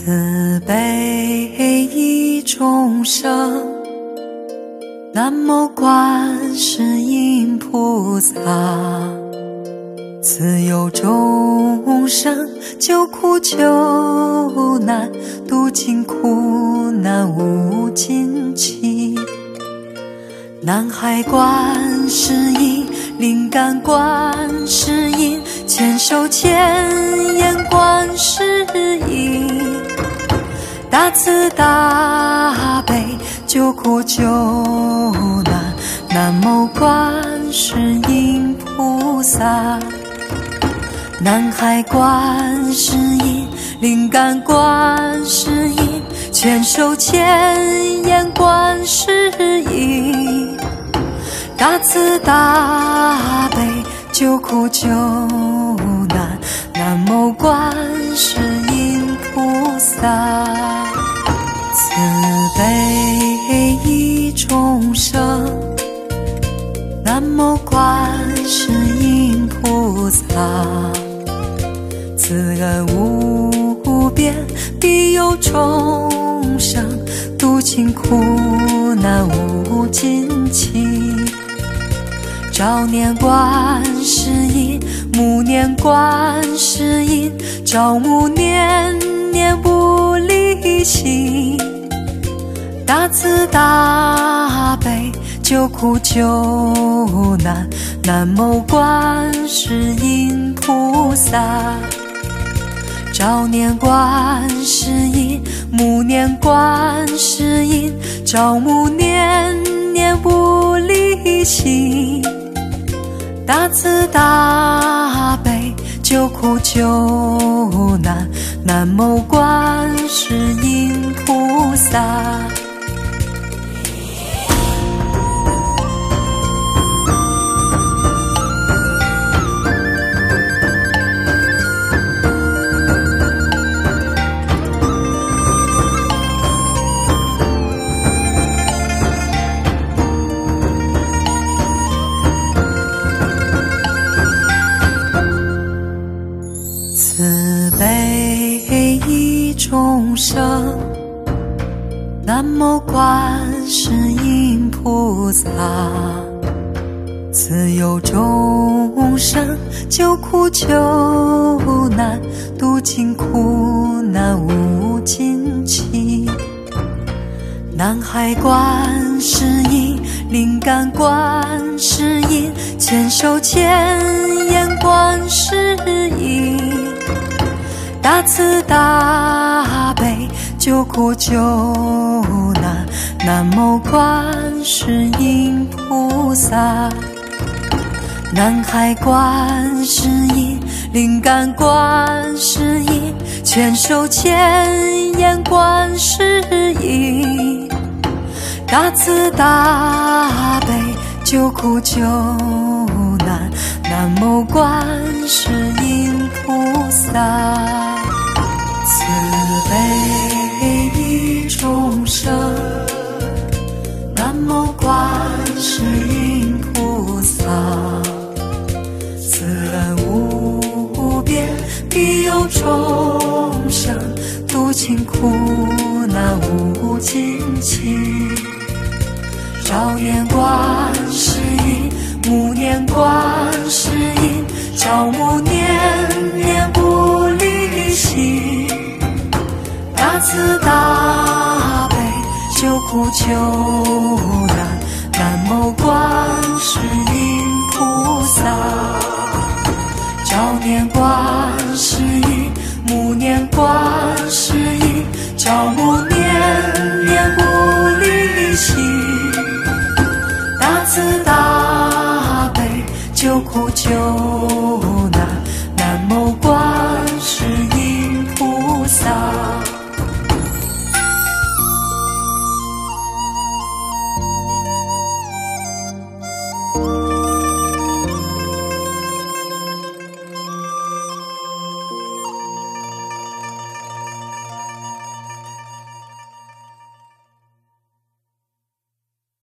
慈悲一众生南无观世音菩萨自有众生救苦救难度尽苦难无尽期。南海观世音灵感观世音千手千眼观世音。大慈大悲救苦救难。南无观世音菩萨，南海观世音，灵感观世音，千手千眼观世音，大慈大悲救苦救难。南无观世音菩萨，南无观世音菩萨，慈恩无边，庇佑众生，度尽苦难无尽期。朝念观世音，暮念观世音，朝暮念念不离心，大慈大悲。救苦救难，南无观世音菩萨。朝念观世音，暮念观世音，朝暮念念不离心，大慈大悲救苦救难，南无观世音菩萨。生，南无观世音菩萨，自有众生救苦救难，度尽苦难无尽期。南海观世音，灵感观世音，千手千眼观世音，大慈大救苦救难。南无观世音菩萨，南海观世音，灵感观世音，千手千眼观世音。大慈大悲救苦救难，南无观世音菩萨。慈悲众生，南无观世音菩萨。慈恩无边，庇佑众生，度尽苦难无尽期。朝念观世音，暮念观世音，朝暮念念不离心，大慈大救苦救难。南无观世音菩萨，朝念观世音，暮念观世音，朝暮念